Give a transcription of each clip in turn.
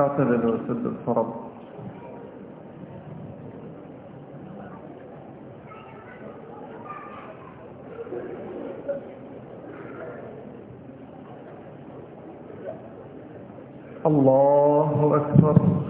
اعتدل وسد الفرض الله أكبر.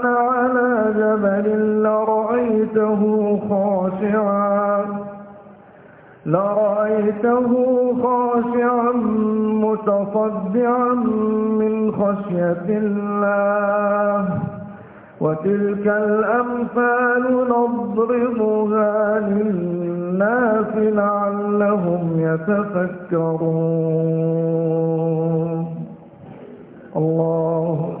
جبل لرأيته خاشعا لرأيته خاشعا متصدعا من خشية الله وتلك الأمثال نضربها للناس لعلهم يتفكرون. الله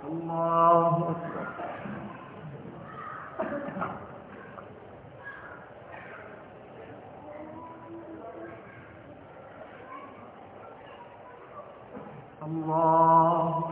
الله أكبر الله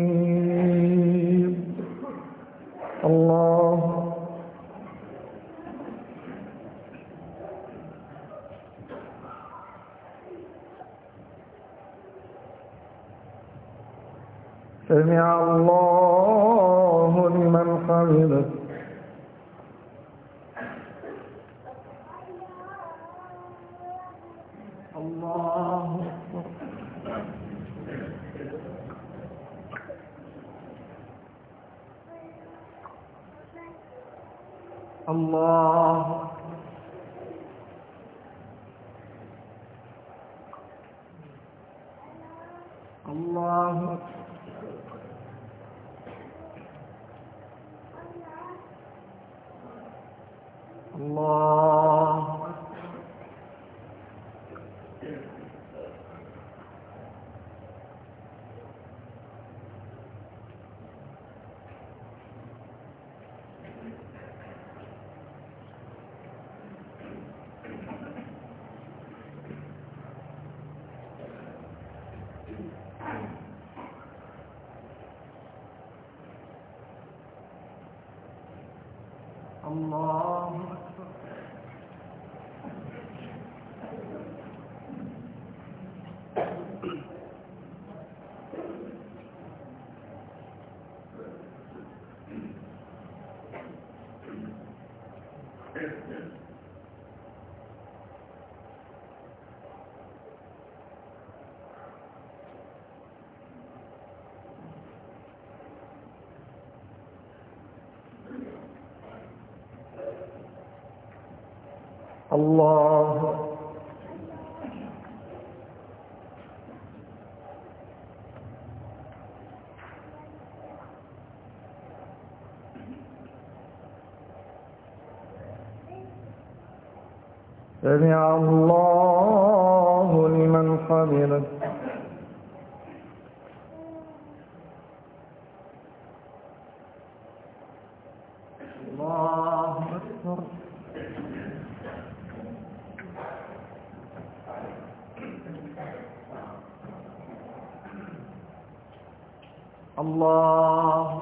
الله. سمع الله لمن حمده. الله أكبر الله الله الله الله أكبر الله. سمع الله لمن حمده الله أكبر الله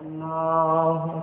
الله